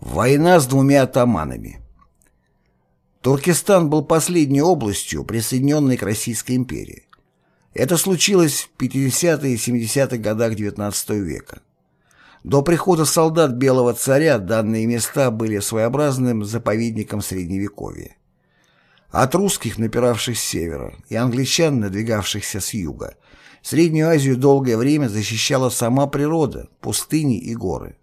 Война с двумя атаманами Туркестан был последней областью, присоединенной к Российской империи. Это случилось в 50-е и 70-х годах XIX века. До прихода солдат Белого царя данные места были своеобразным заповедником Средневековья. От русских, напиравших с севера, и англичан, надвигавшихся с юга, Среднюю Азию долгое время защищала сама природа, пустыни и горы.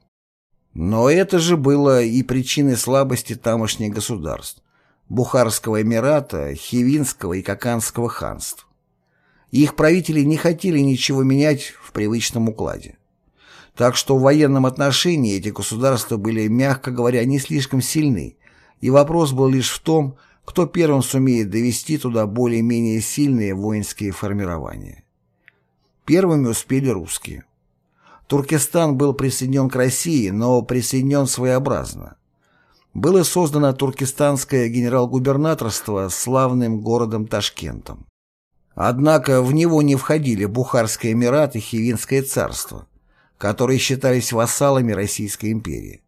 Но это же было и причиной слабости тамошних государств – Бухарского Эмирата, Хивинского и Каканского ханств. Их правители не хотели ничего менять в привычном укладе. Так что в военном отношении эти государства были, мягко говоря, не слишком сильны, и вопрос был лишь в том, кто первым сумеет довести туда более-менее сильные воинские формирования. Первыми успели русские. Туркестан был присоединен к России, но присоединен своеобразно. Было создано туркестанское генерал-губернаторство с славным городом Ташкентом. Однако в него не входили Бухарский Эмират и Хивинское царство, которые считались вассалами Российской империи.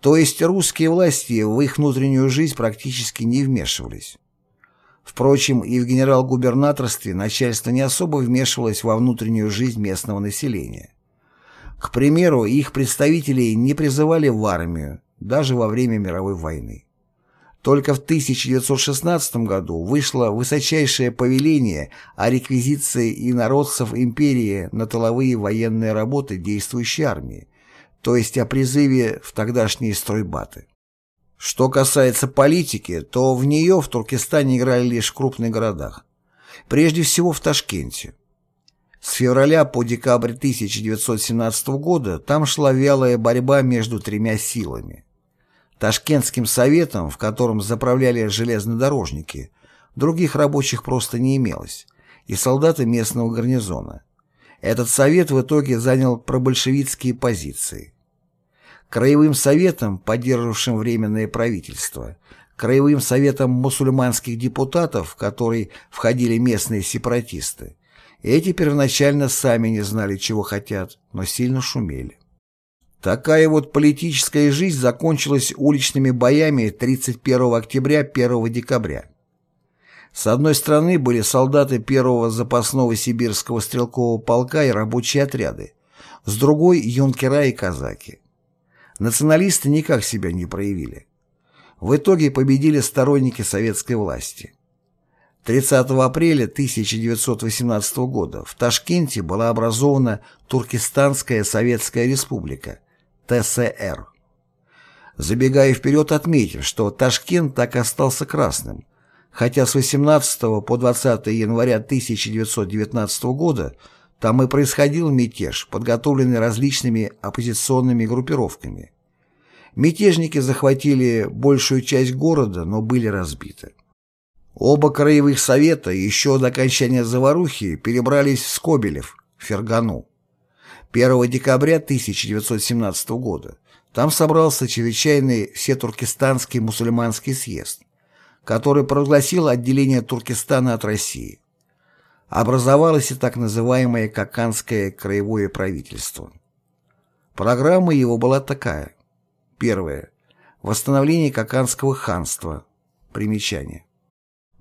То есть русские власти в их внутреннюю жизнь практически не вмешивались. Впрочем, и в генерал-губернаторстве начальство не особо вмешивалось во внутреннюю жизнь местного населения. К примеру, их представителей не призывали в армию, даже во время мировой войны. Только в 1916 году вышло высочайшее повеление о реквизиции инородцев империи на тыловые военные работы действующей армии, то есть о призыве в тогдашние стройбаты. Что касается политики, то в нее в Туркестане играли лишь в крупных городах. Прежде всего в Ташкенте. С февраля по декабрь 1917 года там шла вялая борьба между тремя силами. Ташкентским советом, в котором заправляли железнодорожники, других рабочих просто не имелось, и солдаты местного гарнизона. Этот совет в итоге занял пробольшевистские позиции. Краевым советом, поддерживавшим Временное правительство, Краевым советом мусульманских депутатов, в который входили местные сепаратисты, эти первоначально сами не знали, чего хотят, но сильно шумели. Такая вот политическая жизнь закончилась уличными боями 31 октября 1 декабря. С одной стороны были солдаты первого запасного сибирского стрелкового полка и рабочие отряды, с другой – юнкера и казаки. Националисты никак себя не проявили. В итоге победили сторонники советской власти. 30 апреля 1918 года в Ташкенте была образована Туркестанская Советская Республика, ТСР. Забегая вперед, отметим, что Ташкент так и остался красным, хотя с 18 по 20 января 1919 года там и происходил мятеж, подготовленный различными оппозиционными группировками. Мятежники захватили большую часть города, но были разбиты. Оба краевых совета еще до окончания заварухи перебрались в Скобелев, Фергану. 1 декабря 1917 года там собрался чрезвычайный Всетуркестанский мусульманский съезд, который провозгласил отделение Туркестана от России. Образовалось и так называемое Каканское краевое правительство. Программа его была такая. Первое. Восстановление Каканского ханства. Примечание.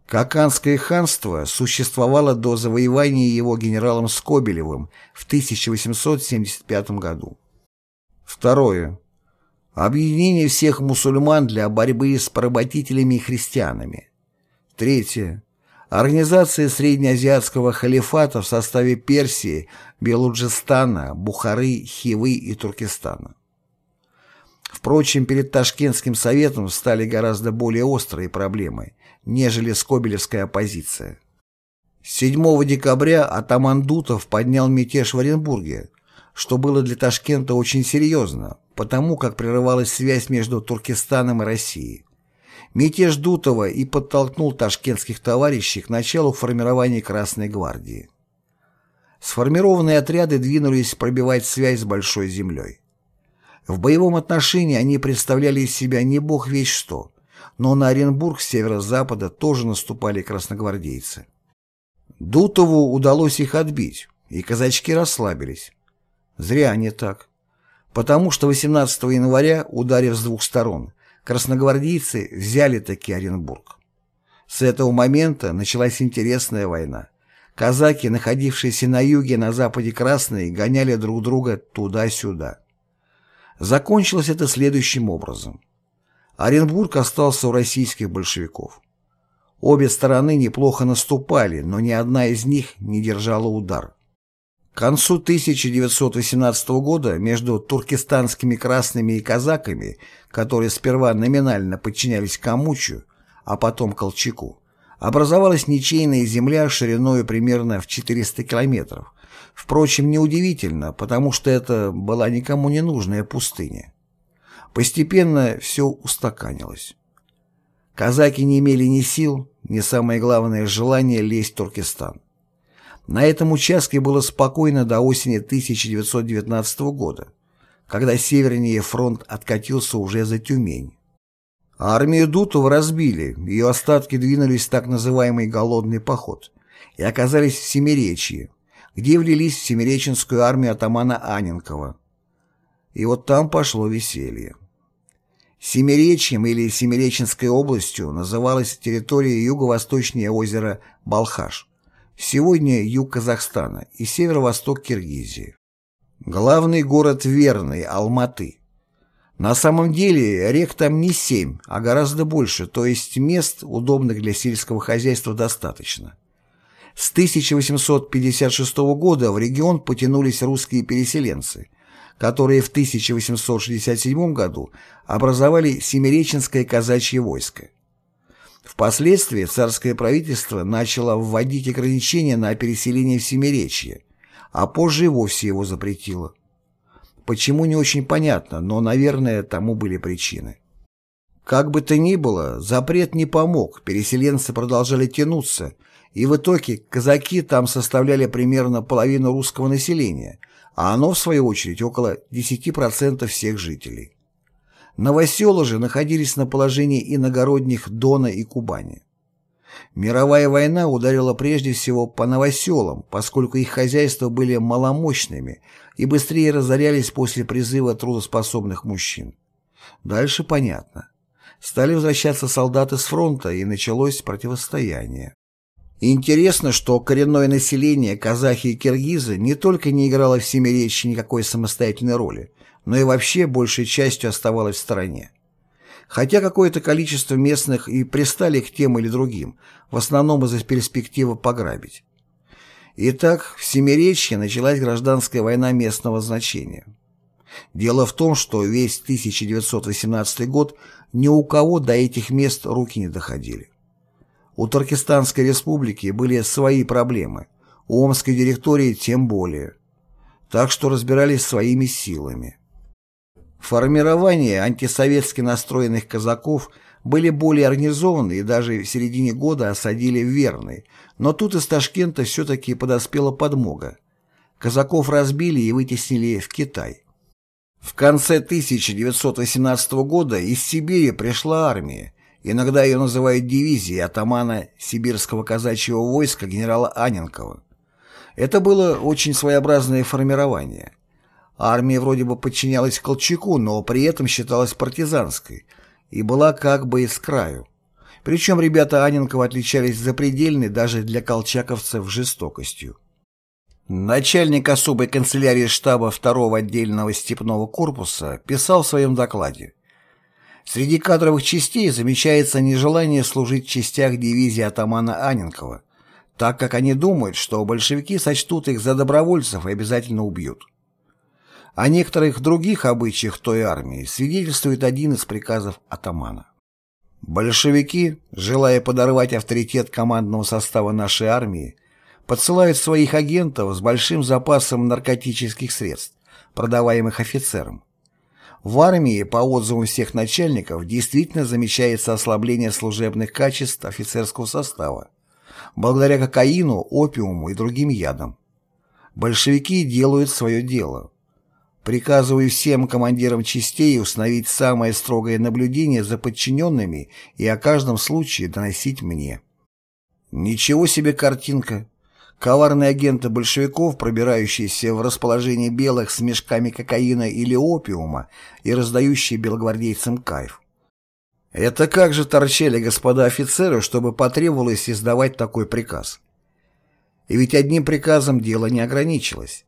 Каканское ханство существовало до завоевания его генералом Скобелевым в 1875 году. Второе. Объединение всех мусульман для борьбы с поработителями и христианами. Третье. Организация среднеазиатского халифата в составе Персии, Белуджистана, Бухары, Хивы и Туркестана. Впрочем, перед Ташкентским советом стали гораздо более острые проблемы, нежели скобелевская оппозиция. 7 декабря атаман Дутов поднял мятеж в Оренбурге, что было для Ташкента очень серьезно, потому как прерывалась связь между Туркестаном и Россией. Мятеж Дутова и подтолкнул ташкентских товарищей к началу формирования Красной гвардии. Сформированные отряды двинулись пробивать связь с Большой землей. В боевом отношении они представляли из себя не бог весь что, но на Оренбург с северо-запада тоже наступали красногвардейцы. Дутову удалось их отбить, и казачки расслабились. Зря они так. Потому что 18 января, ударив с двух сторон, красногвардейцы взяли таки Оренбург. С этого момента началась интересная война. Казаки, находившиеся на юге, на западе Красной, гоняли друг друга туда-сюда. Закончилось это следующим образом. Оренбург остался у российских большевиков. Обе стороны неплохо наступали, но ни одна из них не держала удар. К концу 1918 года между туркестанскими красными и казаками, которые сперва номинально подчинялись Камучу, а потом Колчаку, образовалась ничейная земля шириной примерно в 400 километров. Впрочем, неудивительно, потому что это была никому не нужная пустыня. Постепенно все устаканилось. Казаки не имели ни сил, ни самое главное желание лезть в Туркестан. На этом участке было спокойно до осени 1919 года, когда севернее фронт откатился уже за Тюмень. Армию Дутова разбили, ее остатки двинулись в так называемый «голодный поход» и оказались в Семиречье, где влились в Семиреченскую армию атамана Аненкова. И вот там пошло веселье. Семиречьем или Семиреченской областью называлась территория юго-восточнее озера Балхаш, сегодня юг Казахстана и северо-восток Киргизии. Главный город Верный, Алматы. На самом деле рек там не семь, а гораздо больше, то есть мест, удобных для сельского хозяйства, достаточно. С 1856 года в регион потянулись русские переселенцы – которые в 1867 году образовали Семиреченское казачье войско. Впоследствии царское правительство начало вводить ограничения на переселение в Семиречье, а позже и вовсе его запретило. Почему не очень понятно, но, наверное, тому были причины. Как бы то ни было, запрет не помог, переселенцы продолжали тянуться, и в итоге казаки там составляли примерно половину русского населения – а оно, в свою очередь, около 10% всех жителей. Новоселы же находились на положении иногородних Дона и Кубани. Мировая война ударила прежде всего по новоселам, поскольку их хозяйства были маломощными и быстрее разорялись после призыва трудоспособных мужчин. Дальше понятно. Стали возвращаться солдаты с фронта, и началось противостояние. Интересно, что коренное население, казахи и киргизы, не только не играло в Семиречье никакой самостоятельной роли, но и вообще большей частью оставалось в стороне. Хотя какое-то количество местных и пристали к тем или другим, в основном из-за перспективы пограбить. Итак, в Семиречье началась гражданская война местного значения. Дело в том, что весь 1918 год ни у кого до этих мест руки не доходили. У Туркестанской республики были свои проблемы, у Омской директории тем более. Так что разбирались своими силами. Формирование антисоветски настроенных казаков были более организованы и даже в середине года осадили Верный, но тут из Ташкента все-таки подоспела подмога. Казаков разбили и вытеснили в Китай. В конце 1918 года из Сибири пришла армия, Иногда ее называют дивизией атамана сибирского казачьего войска генерала Аненкова. Это было очень своеобразное формирование. Армия вроде бы подчинялась Колчаку, но при этом считалась партизанской и была как бы из краю. Причем ребята Аненкова отличались запредельной даже для колчаковцев жестокостью. Начальник особой канцелярии штаба 2-го отдельного степного корпуса писал в своем докладе Среди кадровых частей замечается нежелание служить в частях дивизии атамана Аненкова, так как они думают, что большевики сочтут их за добровольцев и обязательно убьют. О некоторых других обычаях той армии свидетельствует один из приказов атамана. Большевики, желая подорвать авторитет командного состава нашей армии, подсылают своих агентов с большим запасом наркотических средств, продаваемых офицерам. В армии, по отзывам всех начальников, действительно замечается ослабление служебных качеств офицерского состава, благодаря кокаину, опиуму и другим ядам. Большевики делают свое дело. Приказываю всем командирам частей установить самое строгое наблюдение за подчиненными и о каждом случае доносить мне. Ничего себе картинка. Коварные агенты большевиков, пробирающиеся в расположение белых с мешками кокаина или опиума и раздающие белогвардейцам кайф. Это как же торчали господа офицеры, чтобы потребовалось издавать такой приказ? И ведь одним приказом дело не ограничилось.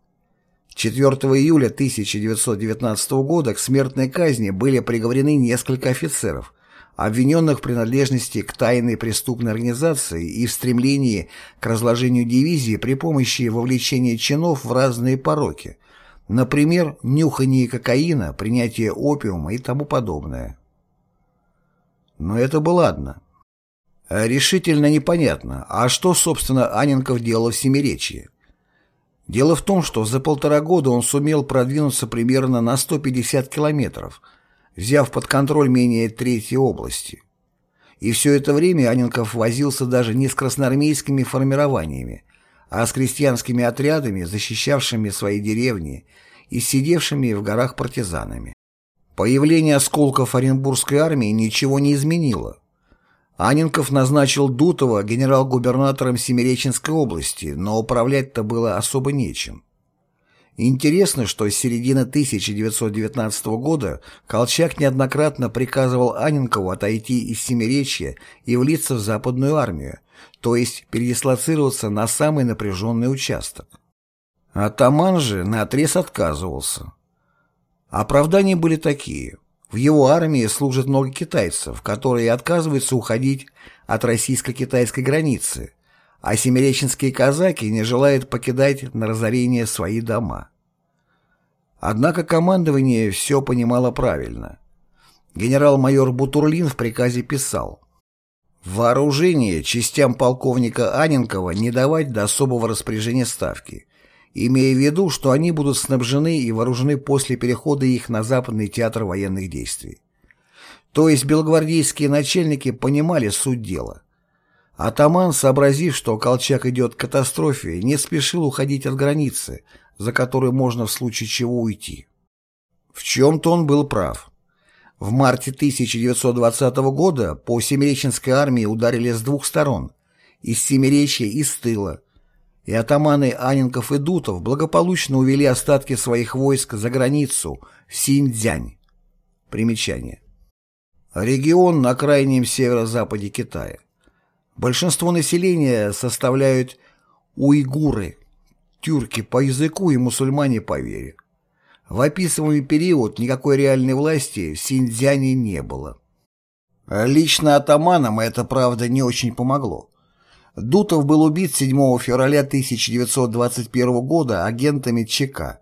4 июля 1919 года к смертной казни были приговорены несколько офицеров, обвиненных в принадлежности к тайной преступной организации и в стремлении к разложению дивизии при помощи вовлечения чинов в разные пороки, например, нюхание кокаина, принятие опиума и тому подобное. Но это было ладно. Решительно непонятно, а что, собственно, Аненков делал в Семиречье? Дело в том, что за полтора года он сумел продвинуться примерно на 150 километров, взяв под контроль менее трети области. И все это время Аненков возился даже не с красноармейскими формированиями, а с крестьянскими отрядами, защищавшими свои деревни и сидевшими в горах партизанами. Появление осколков Оренбургской армии ничего не изменило. Анинков назначил Дутова генерал-губернатором Семиреченской области, но управлять-то было особо нечем. Интересно, что с середины 1919 года Колчак неоднократно приказывал Анинкову отойти из Семиречья и влиться в Западную армию, то есть передислоцироваться на самый напряженный участок. Атаман же наотрез отказывался. Оправдания были такие. В его армии служат много китайцев, которые отказываются уходить от российско-китайской границы, а семиреченские казаки не желают покидать на разорение свои дома. Однако командование все понимало правильно. Генерал-майор Бутурлин в приказе писал «Вооружение частям полковника Аненкова не давать до особого распоряжения ставки, имея в виду, что они будут снабжены и вооружены после перехода их на Западный театр военных действий. То есть белогвардейские начальники понимали суть дела. Атаман, сообразив, что Колчак идет к катастрофе, не спешил уходить от границы, за которую можно в случае чего уйти. В чем-то он был прав. В марте 1920 года по Семиреченской армии ударили с двух сторон, из Семиречья и с тыла, и атаманы Аненков и Дутов благополучно увели остатки своих войск за границу в Синьцзянь. Примечание. Регион на крайнем северо-западе Китая. Большинство населения составляют уйгуры, тюрки по языку и мусульмане по вере. В описываемый период никакой реальной власти в Синьцзяне не было. Лично атаманам это, правда, не очень помогло. Дутов был убит 7 февраля 1921 года агентами ЧК.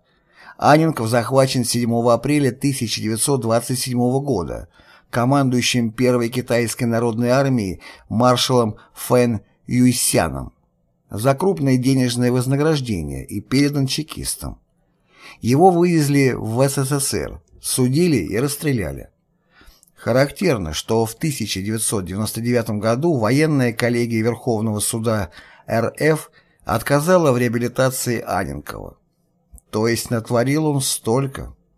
Аненков захвачен 7 апреля 1927 года командующим Первой китайской народной армией маршалом Фэн Юйсяном за крупное денежное вознаграждение и передан чекистам. Его вывезли в СССР, судили и расстреляли. Характерно, что в 1999 году военная коллегия Верховного суда РФ отказала в реабилитации Аненкова. То есть натворил он столько.